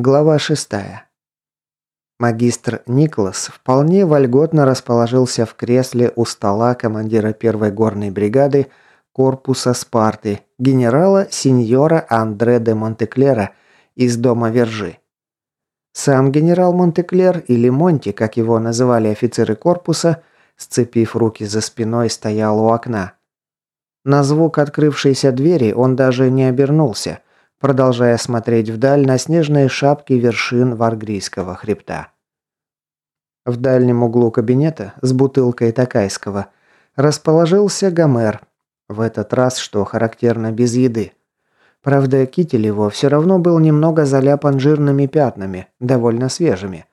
Глава 6. Магистр Николас вполне вольготно расположился в кресле у стола командира первой горной бригады корпуса Спарты, генерала сеньора Андре де Монтеклера из дома Вержи. Сам генерал Монтеклер, или Монти, как его называли офицеры корпуса, сцепив руки за спиной, стоял у окна. На звук открывшейся двери он даже не обернулся – продолжая смотреть вдаль на снежные шапки вершин Варгрийского хребта. В дальнем углу кабинета с бутылкой такайского расположился Гомер, в этот раз, что характерно, без еды. Правда, китель его все равно был немного заляпан жирными пятнами, довольно свежими.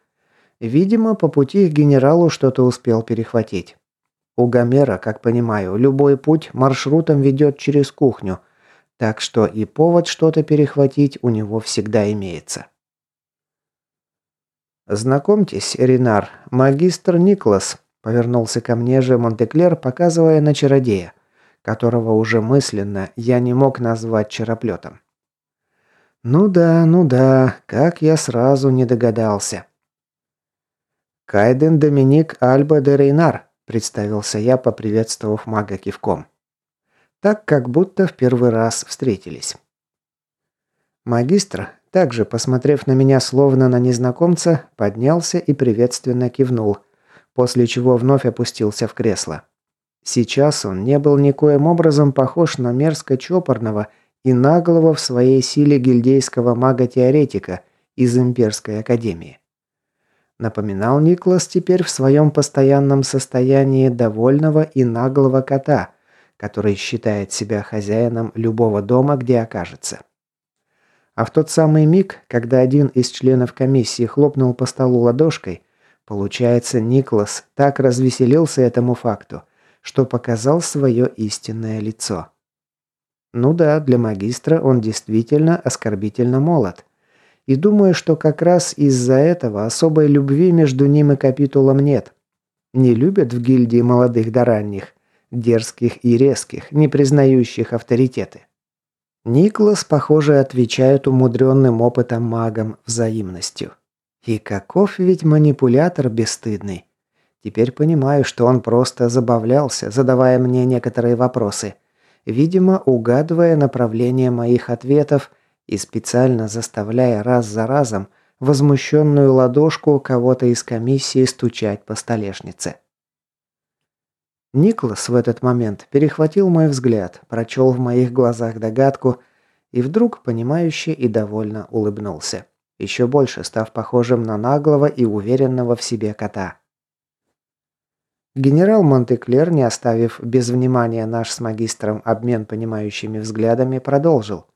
Видимо, по пути к генералу что-то успел перехватить. У Гомера, как понимаю, любой путь маршрутом ведет через кухню – так что и повод что-то перехватить у него всегда имеется. «Знакомьтесь, Ренар, магистр Никлас», – повернулся ко мне же Монтеклер, показывая на чародея, которого уже мысленно я не мог назвать чероплетом. «Ну да, ну да, как я сразу не догадался». «Кайден Доминик Альба де Рейнар», – представился я, поприветствовав мага кивком так как будто в первый раз встретились. Магистр, также посмотрев на меня словно на незнакомца, поднялся и приветственно кивнул, после чего вновь опустился в кресло. Сейчас он не был никоим образом похож на мерзко чопорного и наглого в своей силе гильдейского мага-теоретика из Имперской Академии. Напоминал Никлас теперь в своем постоянном состоянии довольного и наглого кота – который считает себя хозяином любого дома, где окажется. А в тот самый миг, когда один из членов комиссии хлопнул по столу ладошкой, получается, Никлас так развеселился этому факту, что показал свое истинное лицо. Ну да, для магистра он действительно оскорбительно молод. И думаю, что как раз из-за этого особой любви между ним и капитулом нет. Не любят в гильдии молодых до ранних, дерзких и резких, не признающих авторитеты. Никлас, похоже, отвечает умудренным опытом магом взаимностью. И каков ведь манипулятор бесстыдный. Теперь понимаю, что он просто забавлялся, задавая мне некоторые вопросы, видимо, угадывая направление моих ответов и специально заставляя раз за разом возмущенную ладошку кого-то из комиссии стучать по столешнице. Никлас в этот момент перехватил мой взгляд, прочел в моих глазах догадку и вдруг, понимающе и довольно улыбнулся, еще больше став похожим на наглого и уверенного в себе кота. Генерал Монтеклер, не оставив без внимания наш с магистром обмен понимающими взглядами, продолжил.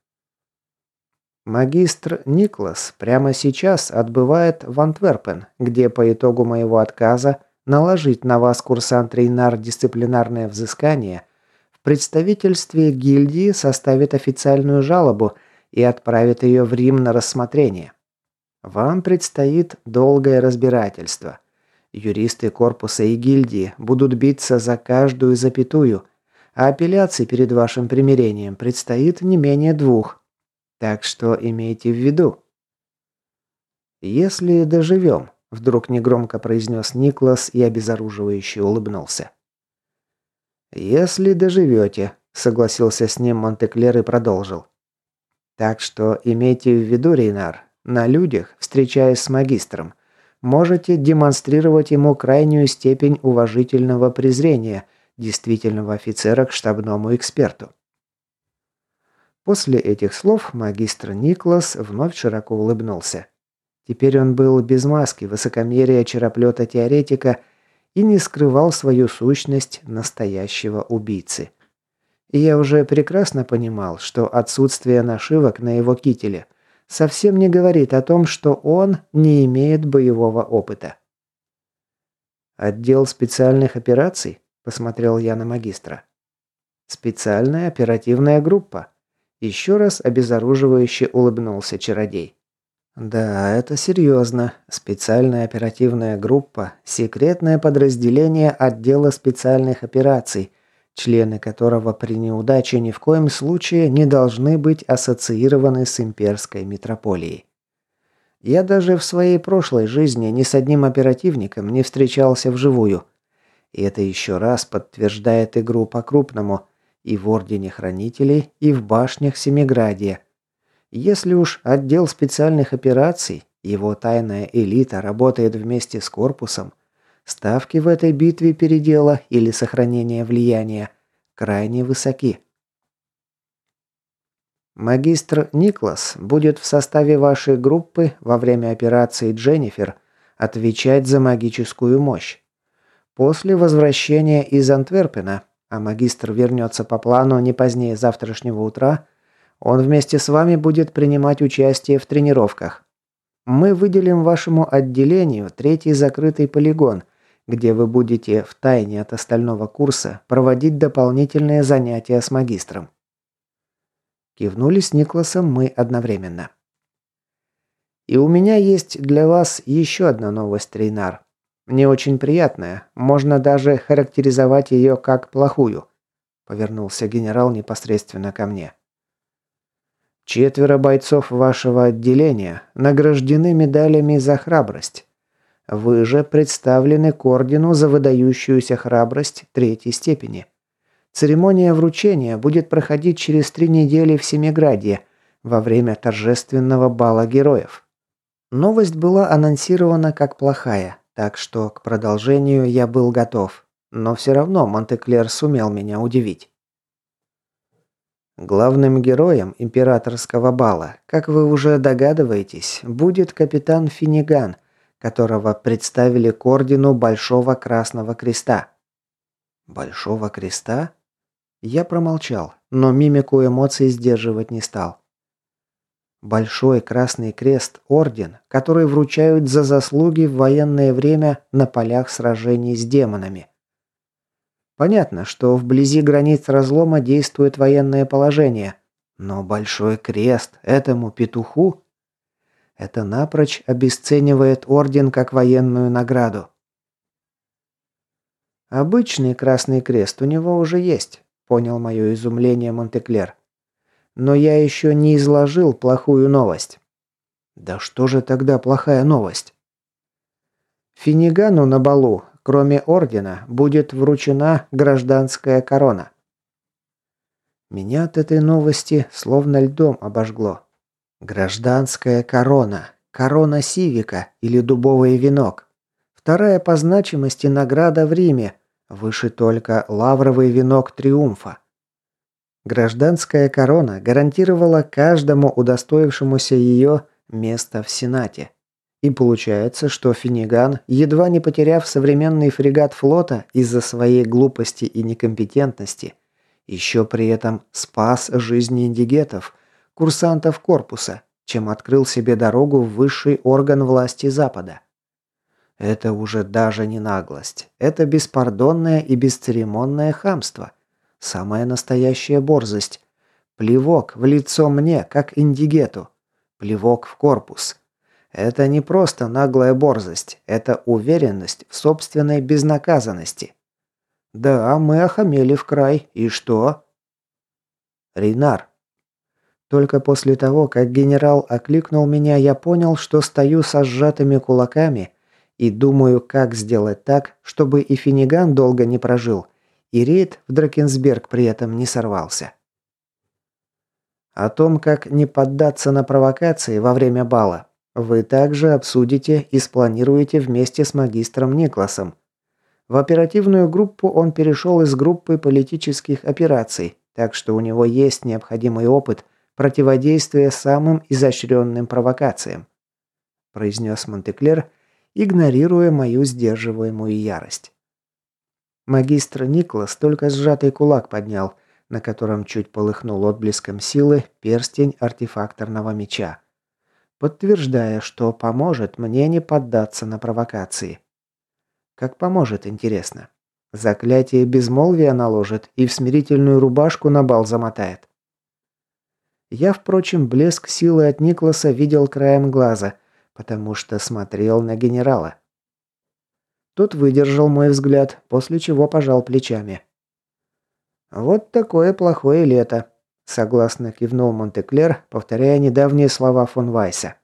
Магистр Никлас прямо сейчас отбывает в Антверпен, где по итогу моего отказа наложить на вас, курсант Рейнар, дисциплинарное взыскание, в представительстве гильдии составит официальную жалобу и отправит ее в Рим на рассмотрение. Вам предстоит долгое разбирательство. Юристы корпуса и гильдии будут биться за каждую запятую, а апелляций перед вашим примирением предстоит не менее двух. Так что имейте в виду. Если доживем, Вдруг негромко произнес Никлас и обезоруживающе улыбнулся. «Если доживете», — согласился с ним Монтеклер и продолжил. «Так что имейте в виду, Рейнар, на людях, встречаясь с магистром, можете демонстрировать ему крайнюю степень уважительного презрения действительного офицера к штабному эксперту». После этих слов магистр Никлас вновь широко улыбнулся. Теперь он был без маски высокомерия чероплета-теоретика и не скрывал свою сущность настоящего убийцы. И я уже прекрасно понимал, что отсутствие нашивок на его кителе совсем не говорит о том, что он не имеет боевого опыта. «Отдел специальных операций?» – посмотрел я на магистра. «Специальная оперативная группа», – еще раз обезоруживающе улыбнулся чародей. Да, это серьезно. Специальная оперативная группа, секретное подразделение отдела специальных операций, члены которого при неудаче ни в коем случае не должны быть ассоциированы с имперской метрополией. Я даже в своей прошлой жизни ни с одним оперативником не встречался вживую. И это еще раз подтверждает игру по-крупному и в Ордене Хранителей, и в башнях Семиградия. Если уж отдел специальных операций, его тайная элита работает вместе с корпусом, ставки в этой битве передела или сохранения влияния крайне высоки. Магистр Никлас будет в составе вашей группы во время операции «Дженнифер» отвечать за магическую мощь. После возвращения из Антверпена, а магистр вернется по плану не позднее завтрашнего утра, он вместе с вами будет принимать участие в тренировках. Мы выделим вашему отделению третий закрытый полигон, где вы будете в тайне от остального курса проводить дополнительные занятия с магистром. Кивнули с Никласом мы одновременно. И у меня есть для вас еще одна новость, Рейнар. Не очень приятная, можно даже характеризовать ее как плохую. Повернулся генерал непосредственно ко мне. Четверо бойцов вашего отделения награждены медалями за храбрость. Вы же представлены к ордену за выдающуюся храбрость третьей степени. Церемония вручения будет проходить через три недели в Семиградье во время торжественного бала героев. Новость была анонсирована как плохая, так что к продолжению я был готов. Но все равно Монтеклер сумел меня удивить. Главным героем императорского бала, как вы уже догадываетесь, будет капитан Финиган, которого представили к ордену Большого Красного Креста. Большого Креста? Я промолчал, но мимику эмоций сдерживать не стал. Большой Красный Крест – орден, который вручают за заслуги в военное время на полях сражений с демонами. Понятно, что вблизи границ разлома действует военное положение, но Большой Крест этому петуху – это напрочь обесценивает орден как военную награду. Обычный Красный Крест у него уже есть, Понял мое изумление Монтеклер. Но я еще не изложил плохую новость. Да что же тогда плохая новость? Финигану на балу, кроме ордена, будет вручена гражданская корона. Меня от этой новости словно льдом обожгло. Гражданская корона. Корона Сивика или дубовый венок. Вторая по значимости награда в Риме, Выше только лавровый венок триумфа. Гражданская корона гарантировала каждому удостоившемуся ее место в Сенате. И получается, что Финиган, едва не потеряв современный фрегат флота из-за своей глупости и некомпетентности, еще при этом спас жизни индигетов, курсантов корпуса, чем открыл себе дорогу в высший орган власти Запада. Это уже даже не наглость. Это беспардонное и бесцеремонное хамство. Самая настоящая борзость. Плевок в лицо мне, как индигету. Плевок в корпус. Это не просто наглая борзость, это уверенность в собственной безнаказанности. Да, мы охамели в край. И что? Рейнар. Только после того, как генерал окликнул меня, я понял, что стою со сжатыми кулаками и думаю, как сделать так, чтобы и Финиган долго не прожил, и рейд в Дракенсберг при этом не сорвался. О том, как не поддаться на провокации во время бала, вы также обсудите и спланируете вместе с магистром Никласом. В оперативную группу он перешел из группы политических операций, так что у него есть необходимый опыт противодействия самым изощренным провокациям», произнес Монтеклер, игнорируя мою сдерживаемую ярость. Магистр Никлас только сжатый кулак поднял, на котором чуть полыхнул отблеском силы перстень артефакторного меча, подтверждая, что поможет мне не поддаться на провокации. Как поможет, интересно. Заклятие безмолвия наложит и в смирительную рубашку на бал замотает. Я, впрочем, блеск силы от Никласа видел краем глаза – потому что смотрел на генерала. Тот выдержал мой взгляд, после чего пожал плечами. «Вот такое плохое лето», – согласно кивнул Монтеклер, повторяя недавние слова фон Вайса.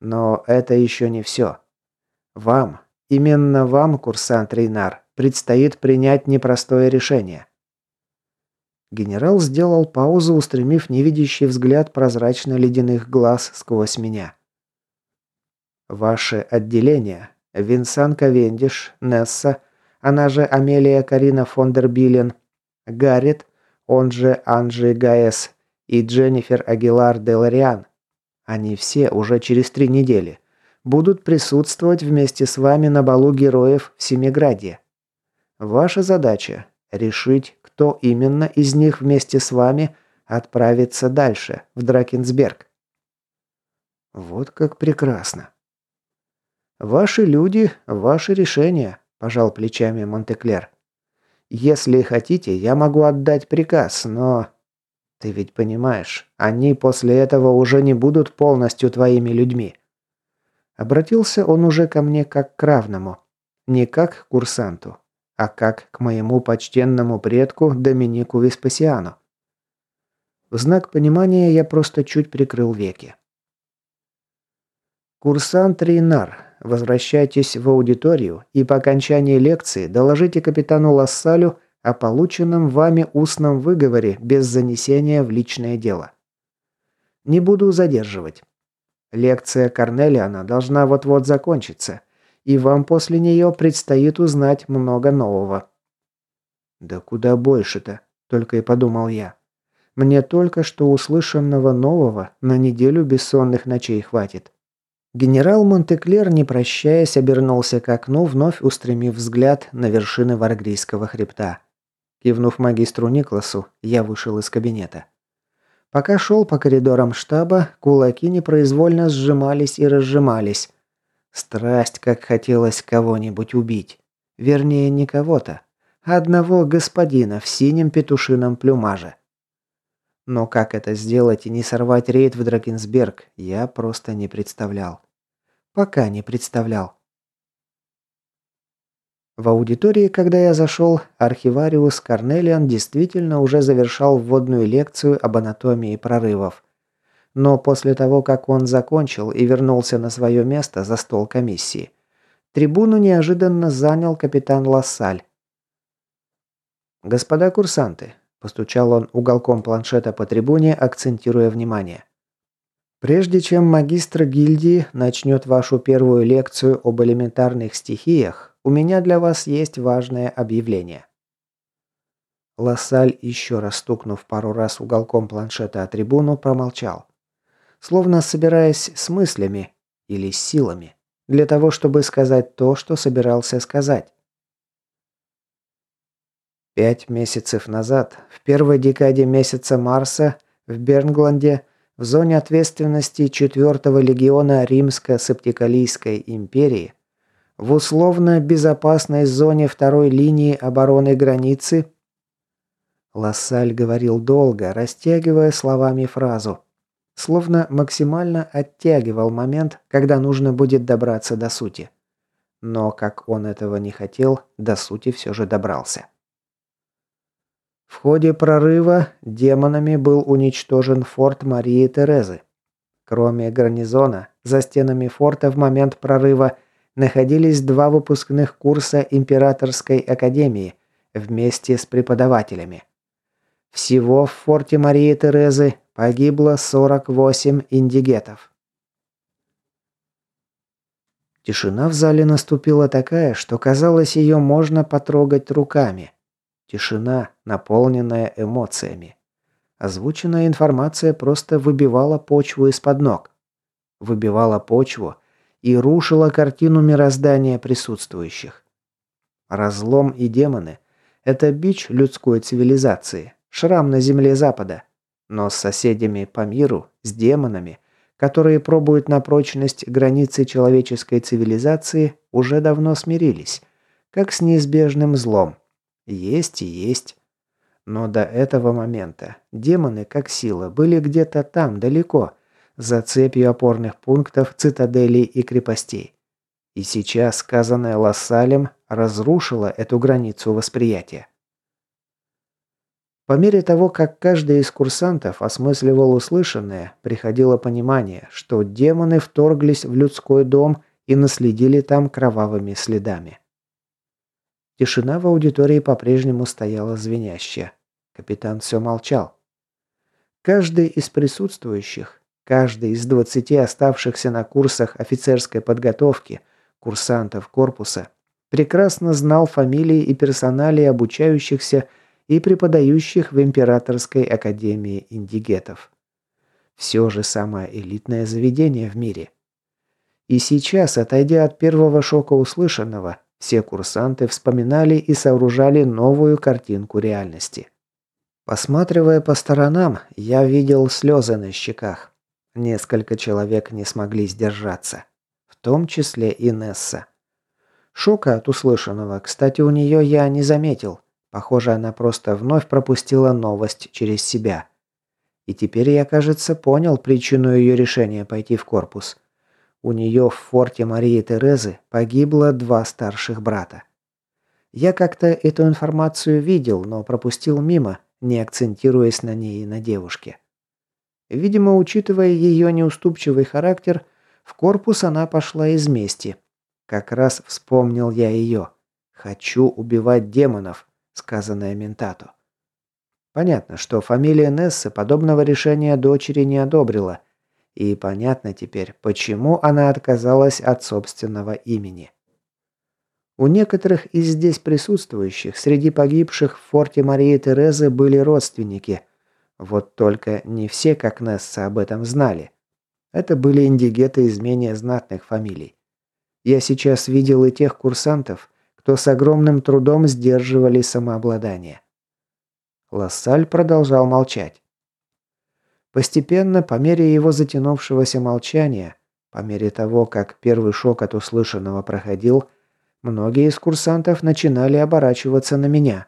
Но это еще не все. Вам, именно вам, курсант Рейнар, предстоит принять непростое решение. Генерал сделал паузу, устремив невидящий взгляд прозрачно-ледяных глаз сквозь меня. Ваше отделение, Винсан Ковендиш, Несса, она же Амелия Карина фон дер Билен, Гаррет, он же Анджи Гаэс и Дженнифер Агилар де Лориан. Они все уже через три недели будут присутствовать вместе с вами на балу героев в Семиграде. Ваша задача – решить, кто именно из них вместе с вами отправится дальше, в Дракенсберг. Вот как прекрасно. Ваши люди, ваши решения, пожал плечами Монтеклер. Если хотите, я могу отдать приказ, но ты ведь понимаешь, они после этого уже не будут полностью твоими людьми. Обратился он уже ко мне как к равному, не как к курсанту, а как к моему почтенному предку Доминику Веспасиану. В знак понимания я просто чуть прикрыл веки. Курсант Рейнар, возвращайтесь в аудиторию и по окончании лекции доложите капитану Лассалю о полученном вами устном выговоре без занесения в личное дело. Не буду задерживать. Лекция Корнелиана должна вот-вот закончиться, и вам после нее предстоит узнать много нового. Да куда больше-то, только и подумал я. Мне только что услышанного нового на неделю бессонных ночей хватит. Генерал Монтеклер, не прощаясь, обернулся к окну, вновь устремив взгляд на вершины Варгрийского хребта. Кивнув магистру Никласу, я вышел из кабинета. Пока шел по коридорам штаба, кулаки непроизвольно сжимались и разжимались. Страсть, как хотелось кого-нибудь убить. Вернее, не кого-то, а одного господина в синем петушином плюмаже. Но как это сделать и не сорвать рейд в Дракенсберг, я просто не представлял. Пока не представлял. В аудитории, когда я зашел, архивариус Корнелиан действительно уже завершал вводную лекцию об анатомии прорывов. Но после того, как он закончил и вернулся на свое место за стол комиссии, трибуну неожиданно занял капитан Лассаль. «Господа курсанты, Постучал он уголком планшета по трибуне, акцентируя внимание. Прежде чем магистр гильдии начнет вашу первую лекцию об элементарных стихиях, у меня для вас есть важное объявление. Лассаль, еще раз стукнув пару раз уголком планшета о трибуну, промолчал. Словно собираясь с мыслями или с силами, для того, чтобы сказать то, что собирался сказать. Пять месяцев назад, в первой декаде месяца Марса, в Бернгланде, в зоне ответственности 4-го легиона Римско-Септикалийской империи, в условно безопасной зоне второй линии обороны границы, Лассаль говорил долго, растягивая словами фразу, словно максимально оттягивал момент, когда нужно будет добраться до сути. Но, как он этого не хотел, до сути все же добрался. В ходе прорыва демонами был уничтожен форт Марии Терезы. Кроме гарнизона, за стенами форта в момент прорыва находились два выпускных курса Императорской Академии вместе с преподавателями. Всего в форте Марии Терезы погибло 48 индигетов. Тишина в зале наступила такая, что казалось, ее можно потрогать руками – Тишина, наполненная эмоциями. Озвученная информация просто выбивала почву из-под ног. Выбивала почву и рушила картину мироздания присутствующих. Разлом и демоны – это бич людской цивилизации, шрам на земле Запада. Но с соседями по миру, с демонами, которые пробуют на прочность границы человеческой цивилизации, уже давно смирились, как с неизбежным злом – есть и есть. Но до этого момента демоны, как сила, были где-то там, далеко, за цепью опорных пунктов, цитаделей и крепостей. И сейчас сказанное Лассалем разрушило эту границу восприятия. По мере того, как каждый из курсантов осмысливал услышанное, приходило понимание, что демоны вторглись в людской дом и наследили там кровавыми следами. Тишина в аудитории по-прежнему стояла звенящая. Капитан все молчал. Каждый из присутствующих, каждый из двадцати оставшихся на курсах офицерской подготовки, курсантов корпуса, прекрасно знал фамилии и персоналии обучающихся и преподающих в Императорской Академии Индигетов. Все же самое элитное заведение в мире. И сейчас, отойдя от первого шока услышанного, все курсанты вспоминали и сооружали новую картинку реальности. Посматривая по сторонам, я видел слезы на щеках. Несколько человек не смогли сдержаться. В том числе и Несса. Шока от услышанного, кстати, у нее я не заметил. Похоже, она просто вновь пропустила новость через себя. И теперь я, кажется, понял причину ее решения пойти в корпус. У нее в форте Марии Терезы погибло два старших брата. Я как-то эту информацию видел, но пропустил мимо, не акцентируясь на ней и на девушке. Видимо, учитывая ее неуступчивый характер, в корпус она пошла из мести. Как раз вспомнил я ее. «Хочу убивать демонов сказанное Ментату. Понятно, что фамилия Нессы подобного решения дочери не одобрила. И понятно теперь, почему она отказалась от собственного имени. У некоторых из здесь присутствующих среди погибших в форте Марии Терезы были родственники. Вот только не все, как Несса, об этом знали. Это были индигеты из менее знатных фамилий. Я сейчас видел и тех курсантов, кто с огромным трудом сдерживали самообладание. Лассаль продолжал молчать. Постепенно, по мере его затянувшегося молчания, по мере того, как первый шок от услышанного проходил, многие из курсантов начинали оборачиваться на меня.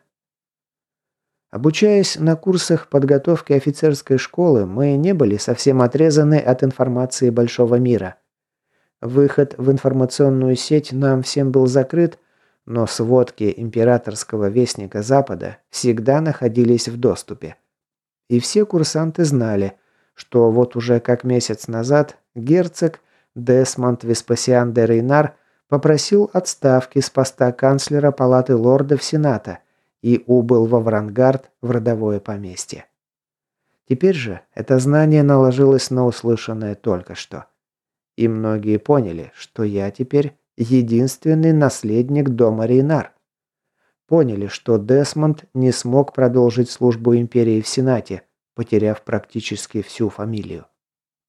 Обучаясь на курсах подготовки офицерской школы, мы не были совсем отрезаны от информации большого мира. Выход в информационную сеть нам всем был закрыт, но сводки императорского вестника Запада всегда находились в доступе. И все курсанты знали, что вот уже как месяц назад герцог Десмонд Веспасиан де Рейнар попросил отставки с поста канцлера Палаты лордов Сената и убыл во Врангард в родовое поместье. Теперь же это знание наложилось на услышанное только что. И многие поняли, что я теперь единственный наследник дома Рейнар. Поняли, что Десмонд не смог продолжить службу империи в Сенате, потеряв практически всю фамилию.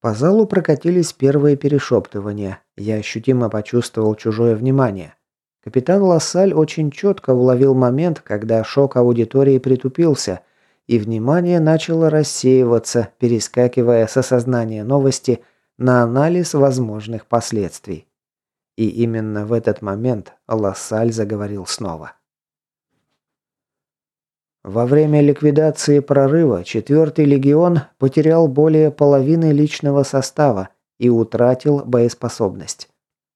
По залу прокатились первые перешептывания. Я ощутимо почувствовал чужое внимание. Капитан Лассаль очень четко уловил момент, когда шок аудитории притупился, и внимание начало рассеиваться, перескакивая с осознания новости на анализ возможных последствий. И именно в этот момент Лассаль заговорил снова. Во время ликвидации прорыва 4-й легион потерял более половины личного состава и утратил боеспособность.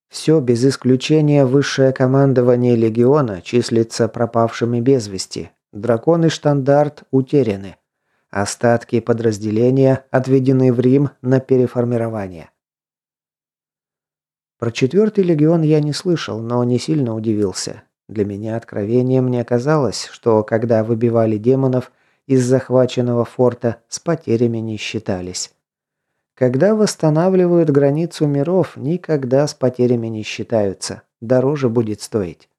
Все без исключения высшее командование легиона числится пропавшими без вести. Драконы штандарт утеряны. Остатки подразделения отведены в Рим на переформирование. Про четвертый легион я не слышал, но не сильно удивился. Для меня откровением не оказалось, что когда выбивали демонов из захваченного форта, с потерями не считались. Когда восстанавливают границу миров, никогда с потерями не считаются. Дороже будет стоить.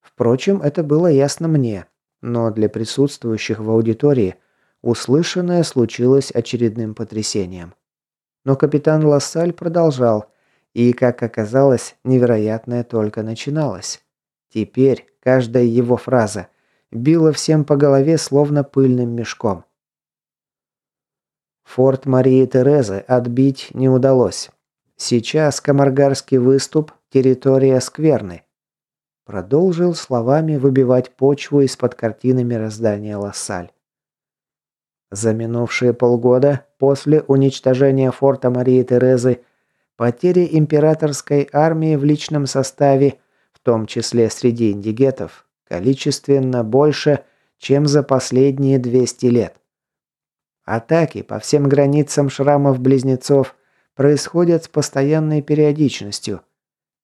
Впрочем, это было ясно мне, но для присутствующих в аудитории услышанное случилось очередным потрясением. Но капитан Лассаль продолжал – и, как оказалось, невероятное только начиналось. Теперь каждая его фраза била всем по голове словно пыльным мешком. Форт Марии Терезы отбить не удалось. Сейчас Камаргарский выступ – территория скверны. Продолжил словами выбивать почву из-под картины мироздания Лассаль. За минувшие полгода после уничтожения форта Марии Терезы Потери императорской армии в личном составе, в том числе среди индигетов, количественно больше, чем за последние 200 лет. Атаки по всем границам шрамов-близнецов происходят с постоянной периодичностью.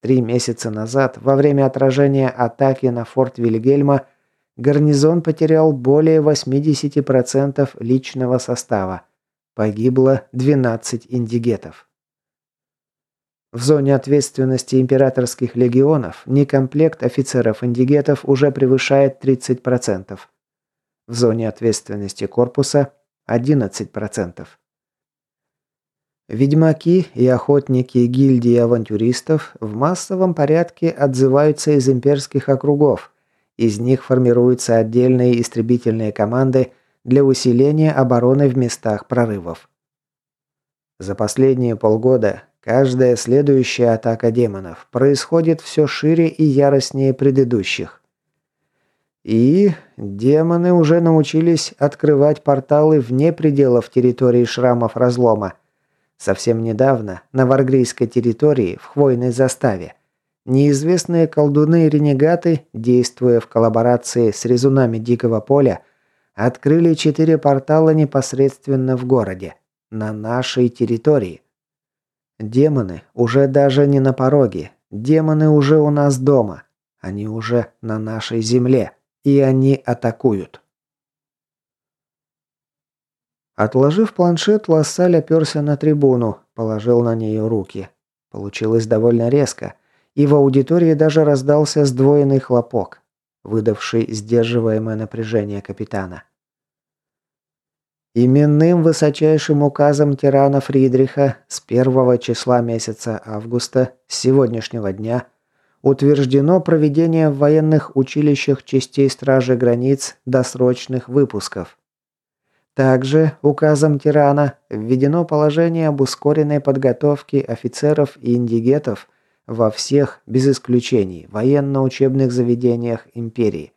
Три месяца назад, во время отражения атаки на форт Вильгельма, гарнизон потерял более 80% личного состава. Погибло 12 индигетов. В зоне ответственности императорских легионов некомплект офицеров-индигетов уже превышает 30%. В зоне ответственности корпуса – 11%. Ведьмаки и охотники гильдии авантюристов в массовом порядке отзываются из имперских округов. Из них формируются отдельные истребительные команды для усиления обороны в местах прорывов. За последние полгода каждая следующая атака демонов происходит все шире и яростнее предыдущих. И демоны уже научились открывать порталы вне пределов территории шрамов разлома – Совсем недавно на варгрийской территории, в хвойной заставе, неизвестные колдуны и ренегаты, действуя в коллаборации с резунами Дикого поля, открыли четыре портала непосредственно в городе, на нашей территории. Демоны уже даже не на пороге, демоны уже у нас дома, они уже на нашей земле, и они атакуют. Отложив планшет, Лассаль оперся на трибуну, положил на нее руки. Получилось довольно резко, и в аудитории даже раздался сдвоенный хлопок, выдавший сдерживаемое напряжение капитана. Именным высочайшим указом тирана Фридриха с первого числа месяца августа, сегодняшнего дня, утверждено проведение в военных училищах частей стражи границ досрочных выпусков. Также указом тирана введено положение об ускоренной подготовке офицеров и индигетов во всех, без исключений, военно-учебных заведениях империи.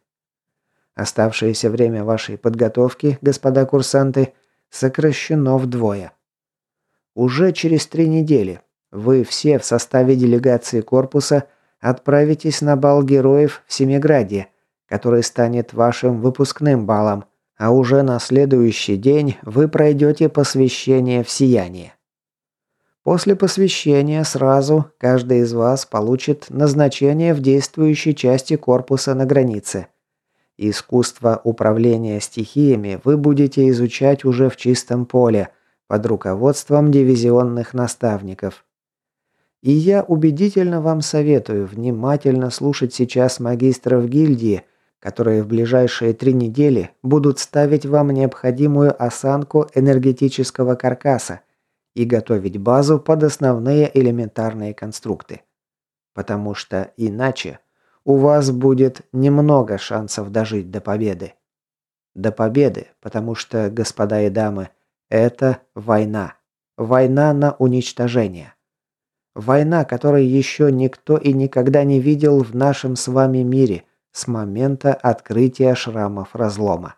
Оставшееся время вашей подготовки, господа курсанты, сокращено вдвое. Уже через три недели вы все в составе делегации корпуса отправитесь на бал героев в Семиграде, который станет вашим выпускным балом, а уже на следующий день вы пройдете посвящение в сияние. После посвящения сразу каждый из вас получит назначение в действующей части корпуса на границе. Искусство управления стихиями вы будете изучать уже в чистом поле, под руководством дивизионных наставников. И я убедительно вам советую внимательно слушать сейчас магистров гильдии, которые в ближайшие три недели будут ставить вам необходимую осанку энергетического каркаса и готовить базу под основные элементарные конструкты. Потому что иначе у вас будет немного шансов дожить до победы. До победы, потому что, господа и дамы, это война. Война на уничтожение. Война, которой еще никто и никогда не видел в нашем с вами мире – с момента открытия шрамов разлома.